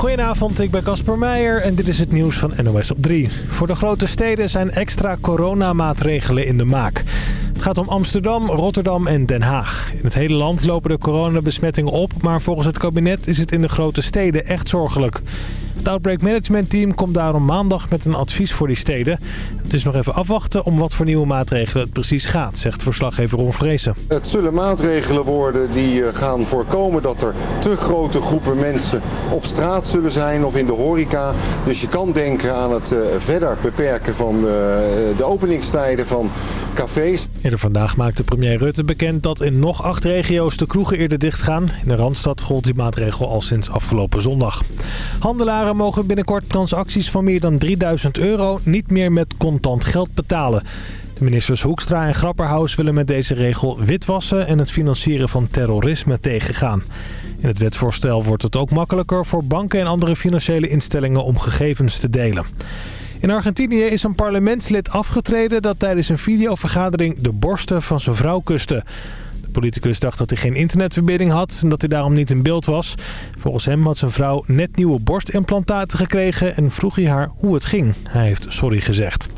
Goedenavond, ik ben Casper Meijer en dit is het nieuws van NOS op 3. Voor de grote steden zijn extra coronamaatregelen in de maak. Het gaat om Amsterdam, Rotterdam en Den Haag. In het hele land lopen de coronabesmettingen op, maar volgens het kabinet is het in de grote steden echt zorgelijk. Het Outbreak Management Team komt daarom maandag met een advies voor die steden. Het is nog even afwachten om wat voor nieuwe maatregelen het precies gaat, zegt verslaggever Ron Vrezen. Het zullen maatregelen worden die eh, gaan voorkomen dat er te grote groepen mensen op straat zullen zijn of in de horeca. Dus je kan denken aan het eh, verder beperken van eh, de openingstijden van cafés. Eerder vandaag maakte premier Rutte bekend dat in nog acht regio's de kroegen eerder dichtgaan. In de Randstad gold die maatregel al sinds afgelopen zondag. Handelaren mogen binnenkort transacties van meer dan 3000 euro niet meer met contant geld betalen. De ministers Hoekstra en Grapperhaus willen met deze regel witwassen en het financieren van terrorisme tegengaan. In het wetsvoorstel wordt het ook makkelijker voor banken en andere financiële instellingen om gegevens te delen. In Argentinië is een parlementslid afgetreden dat tijdens een videovergadering de borsten van zijn vrouw kuste. Politicus dacht dat hij geen internetverbinding had en dat hij daarom niet in beeld was. Volgens hem had zijn vrouw net nieuwe borstimplantaten gekregen en vroeg hij haar hoe het ging. Hij heeft sorry gezegd.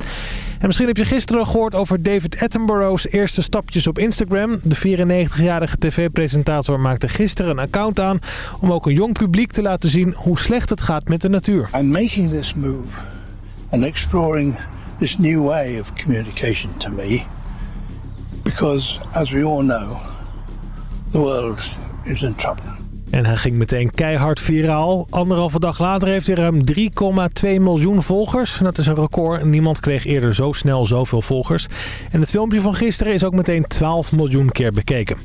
En misschien heb je gisteren gehoord over David Attenborough's eerste stapjes op Instagram. De 94-jarige tv-presentator maakte gisteren een account aan... om ook een jong publiek te laten zien hoe slecht het gaat met de natuur. And making move and exploring this new way of communication to me... because, as we all know, the world is in trouble. En hij ging meteen keihard viraal. Anderhalve dag later heeft hij ruim 3,2 miljoen volgers. Dat is een record. Niemand kreeg eerder zo snel zoveel volgers. En het filmpje van gisteren is ook meteen 12 miljoen keer bekeken.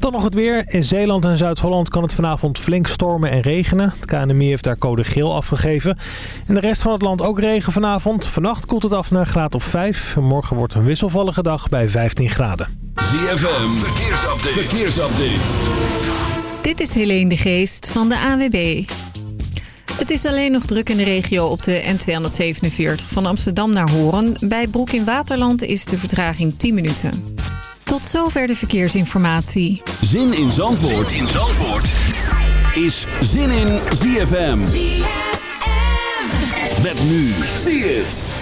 Dan nog het weer. In Zeeland en Zuid-Holland kan het vanavond flink stormen en regenen. Het KNMI heeft daar code geel afgegeven. In de rest van het land ook regen vanavond. Vannacht koelt het af naar een graad of 5. Morgen wordt een wisselvallige dag bij 15 graden. ZFM, verkeersupdate. verkeersupdate. Dit is Helene de Geest van de AWB. Het is alleen nog druk in de regio op de N247 van Amsterdam naar Horen. Bij Broek in Waterland is de vertraging 10 minuten. Tot zover de verkeersinformatie. Zin in Zandvoort, zin in Zandvoort. is Zin in ZFM. Met nu, zie het.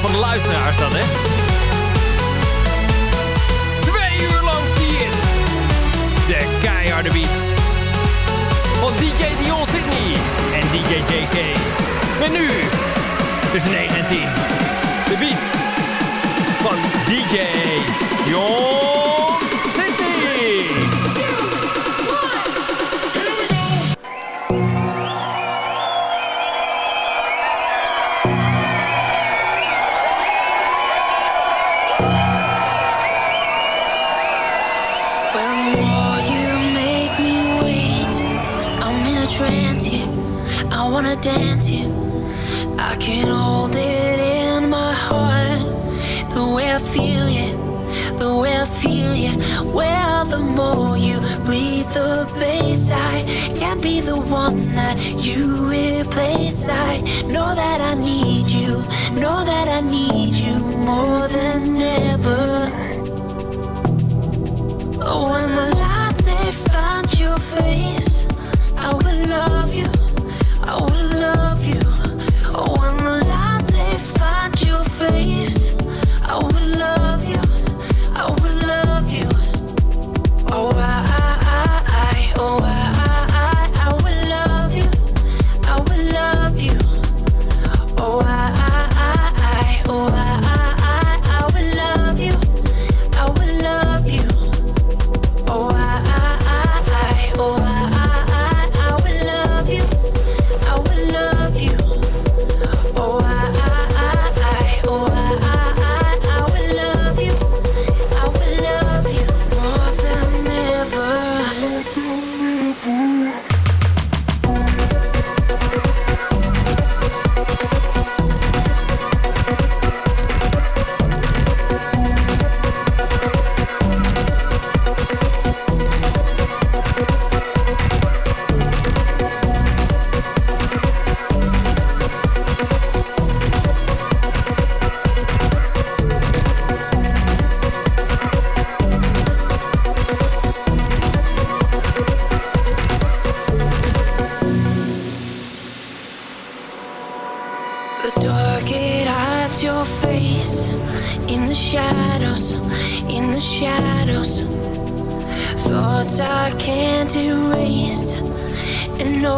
Van de luisteraars dan, hè? Twee uur lang vier. De keiharde beat. Van DJ Dion Sydney en DJ JK. En nu, tussen 9 en 10. De beat van DJ Dion feel, yeah. The way I feel, yeah. Well, the more you bleed the bass, I can't be the one that you replace. I know that I need you. Know that I need you more than ever. Oh, when the light they find your face, I will love you.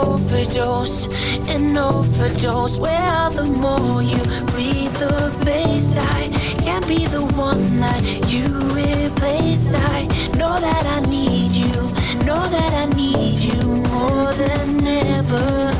overdose, an overdose. Where the more you breathe, the bass I can't be the one that you replace. I know that I need you, know that I need you more than ever.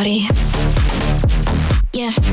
body. Yeah.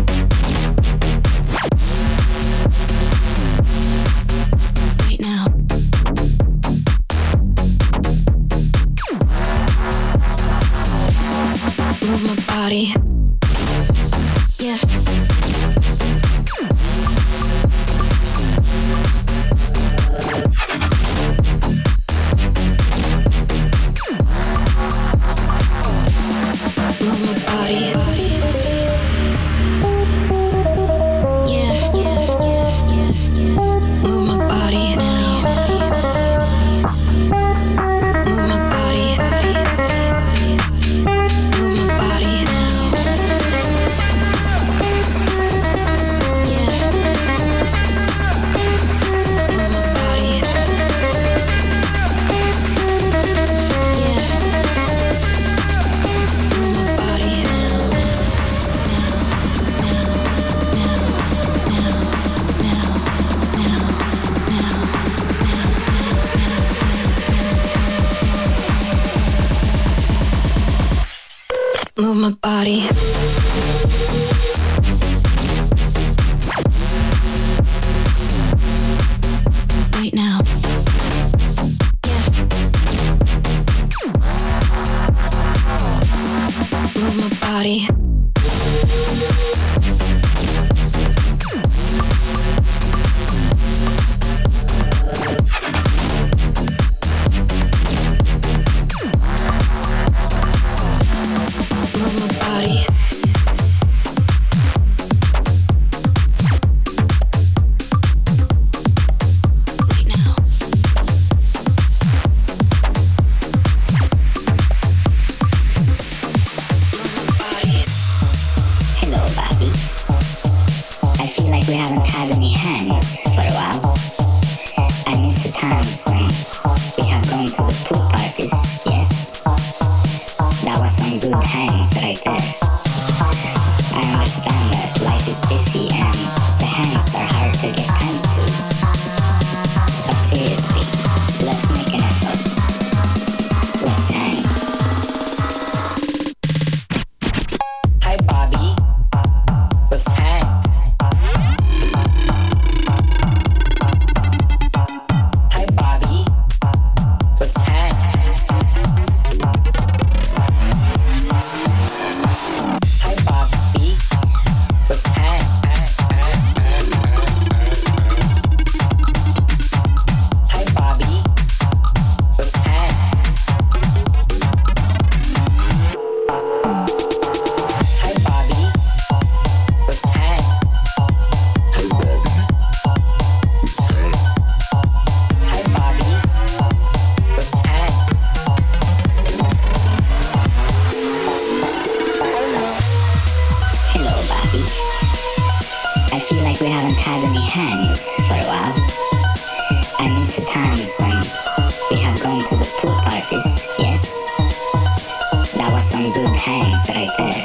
some good hangs right there.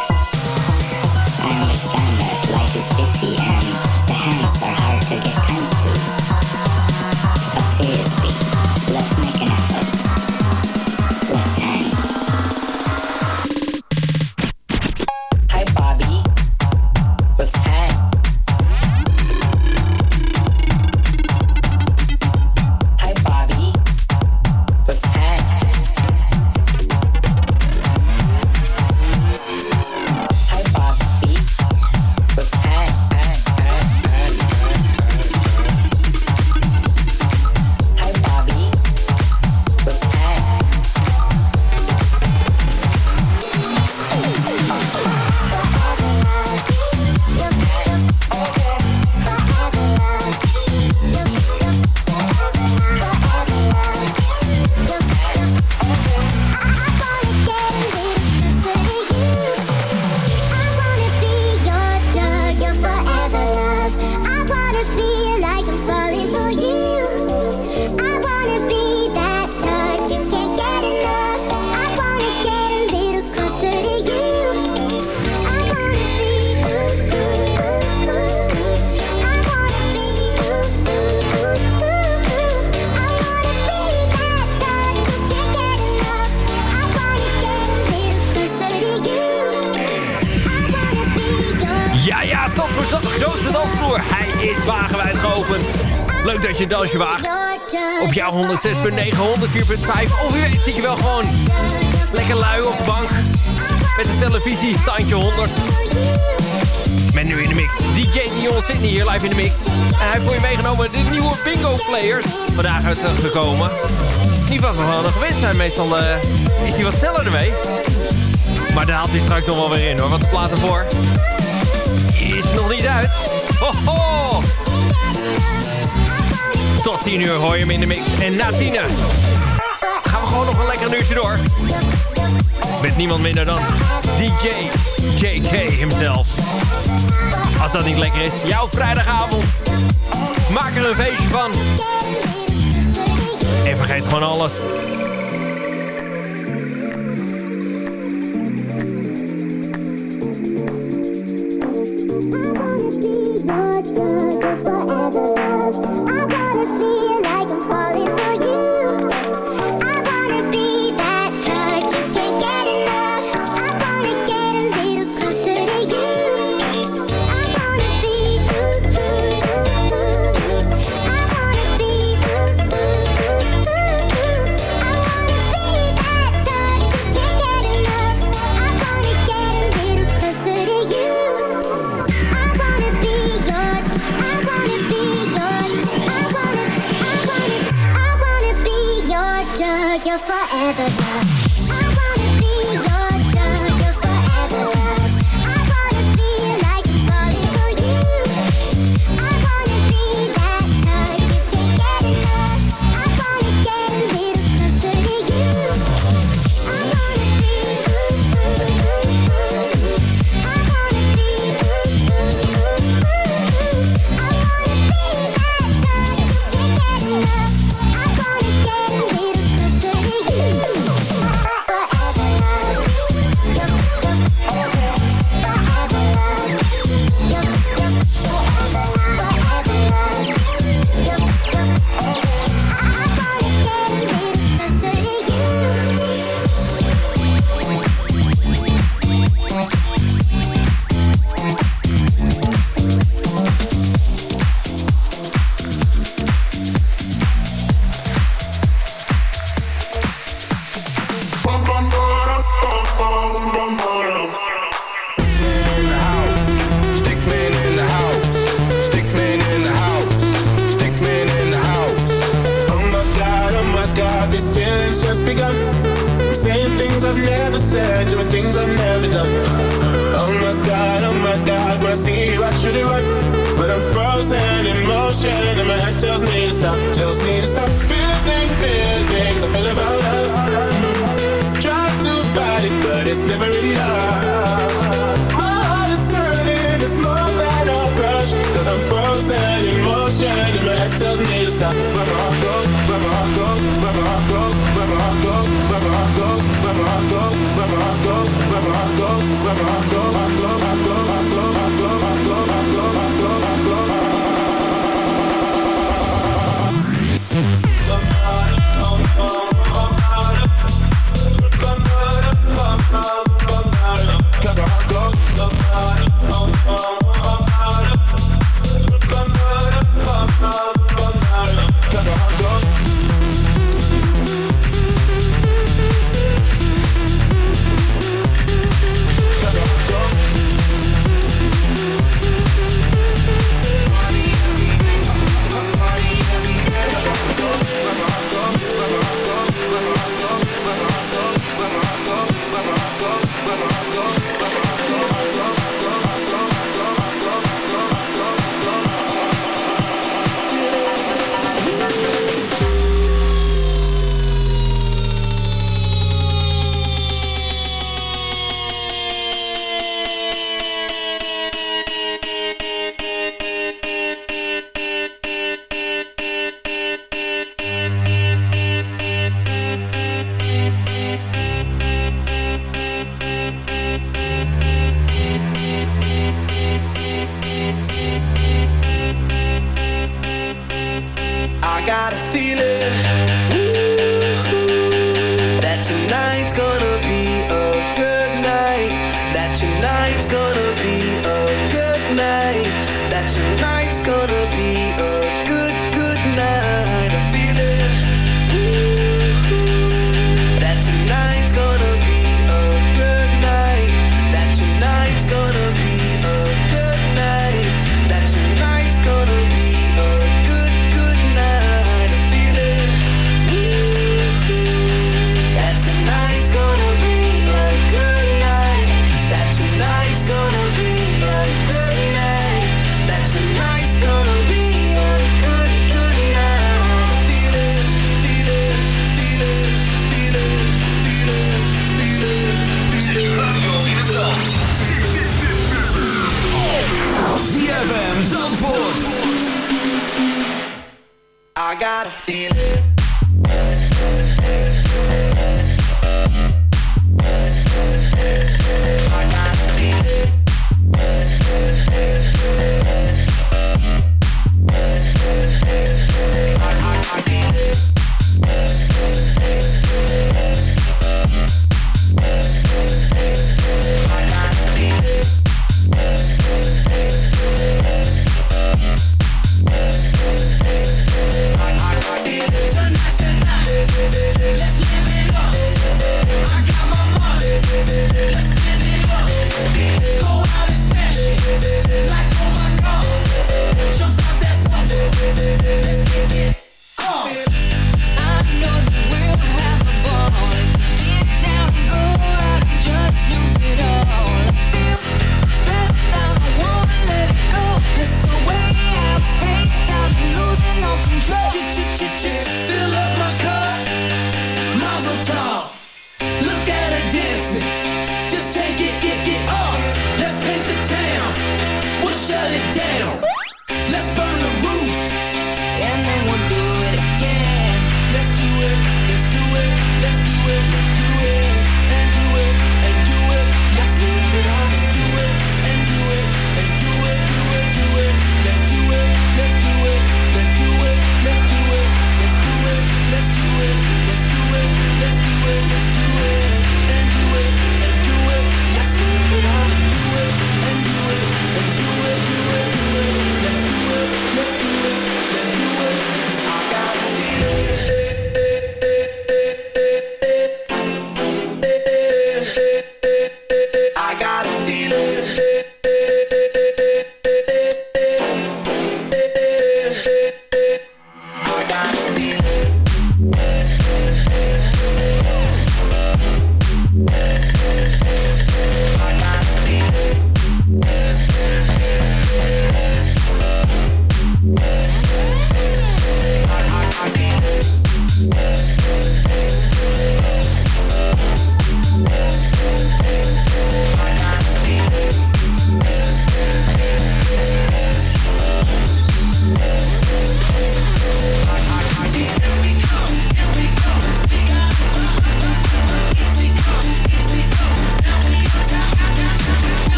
I understand that life is busy and voor je meegenomen de nieuwe bingo players. Vandaag uitgekomen. Niet wat we hadden gewend zijn. Meestal uh, is hij wat sneller ermee. Maar daar haalt hij straks nog wel weer in hoor. Wat de plaat voor. Is nog niet uit. Tot 10 uur hoor je hem in de mix. En na 10 gaan we gewoon nog een lekker uurtje door. Met niemand minder dan DJ JK himself. Als dat niet lekker is, jouw vrijdagavond Maak er een feestje van. En vergeet gewoon alles.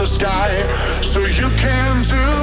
The sky, so you can do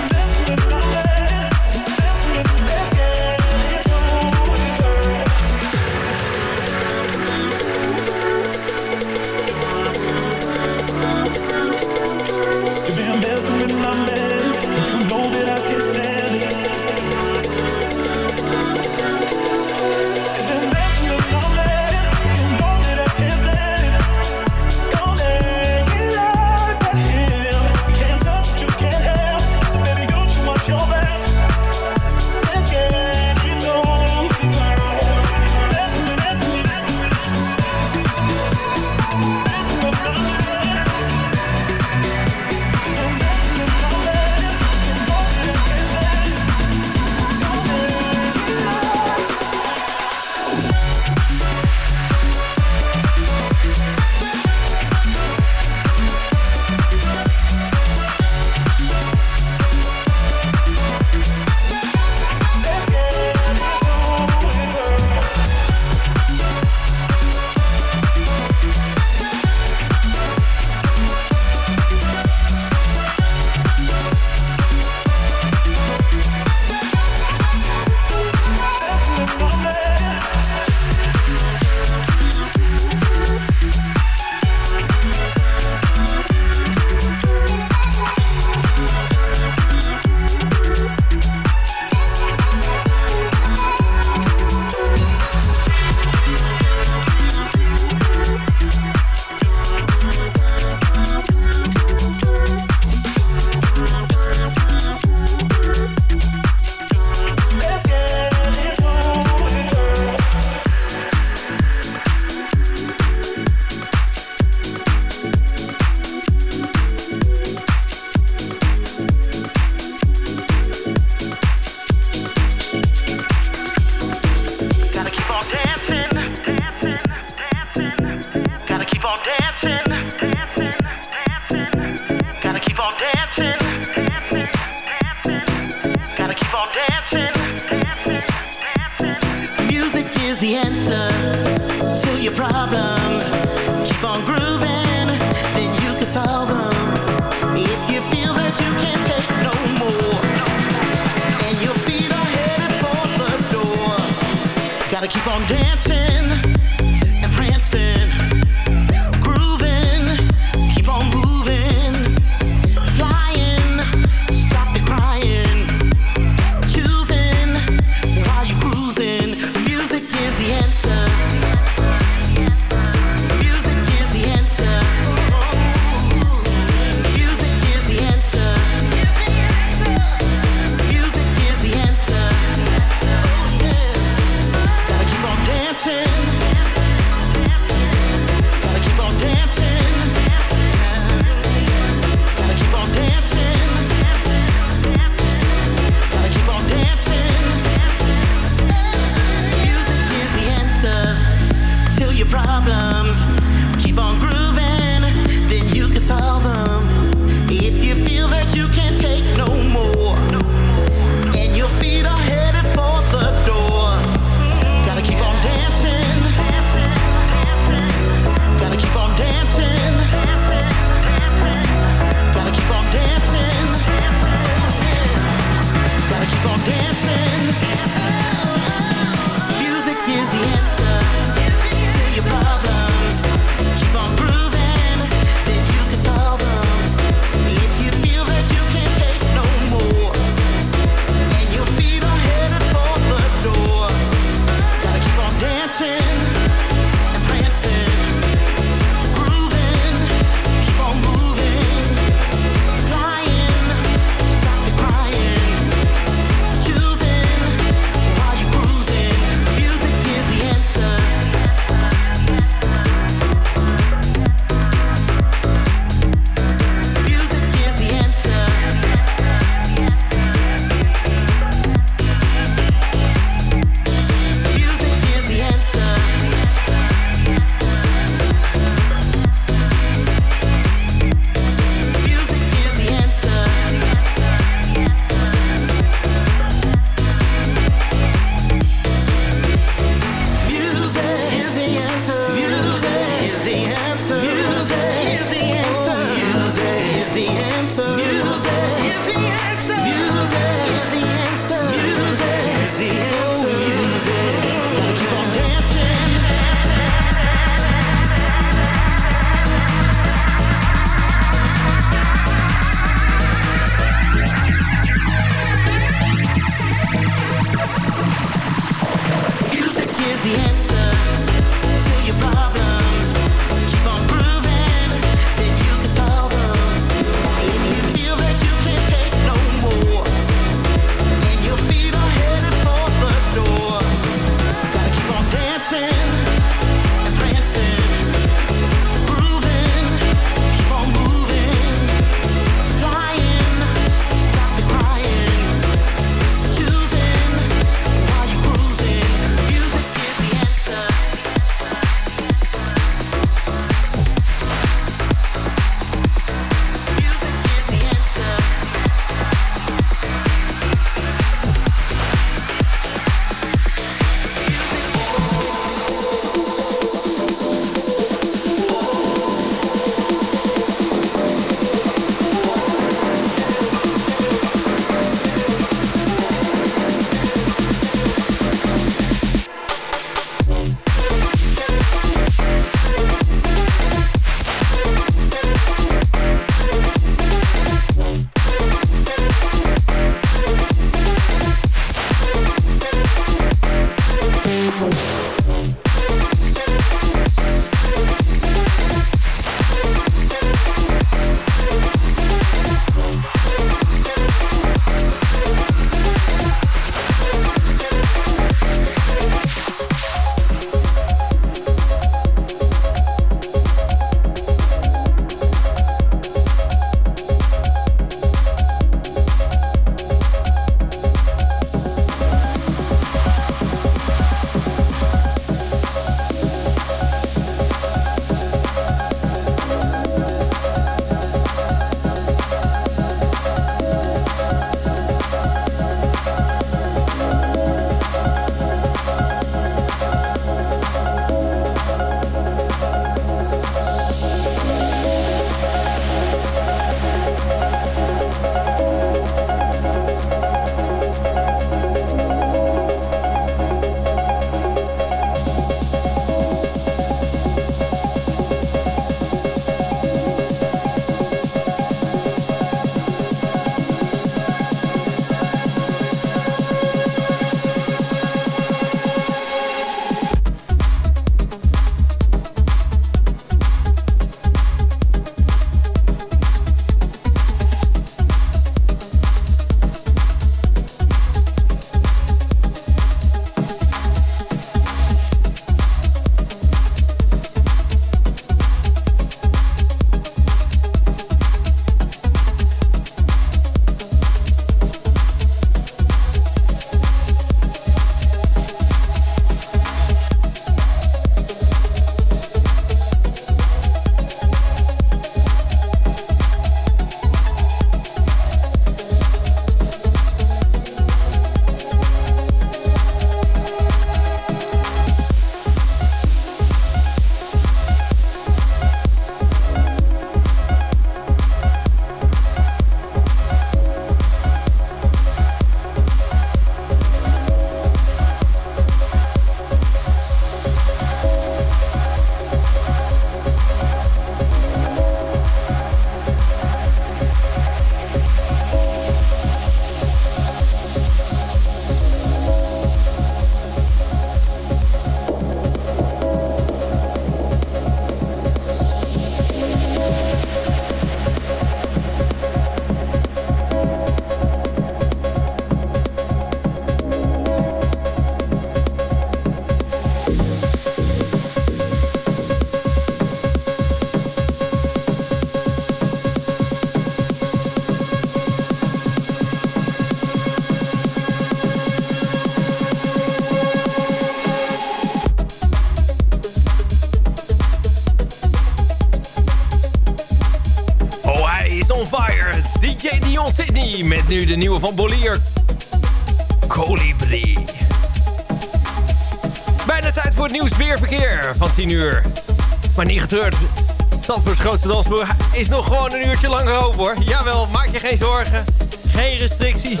de dansvloer is nog gewoon een uurtje langer open hoor. Jawel, maak je geen zorgen. Geen restricties.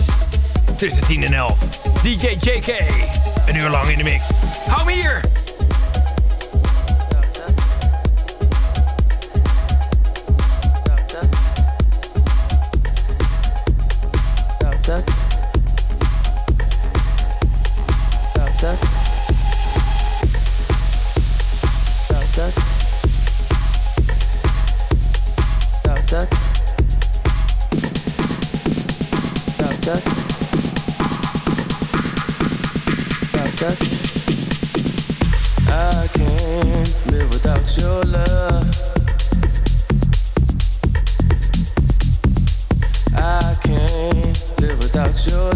Tussen 10 en 11. DJ JK. Een uur lang in de mix. Hou me hier! without you.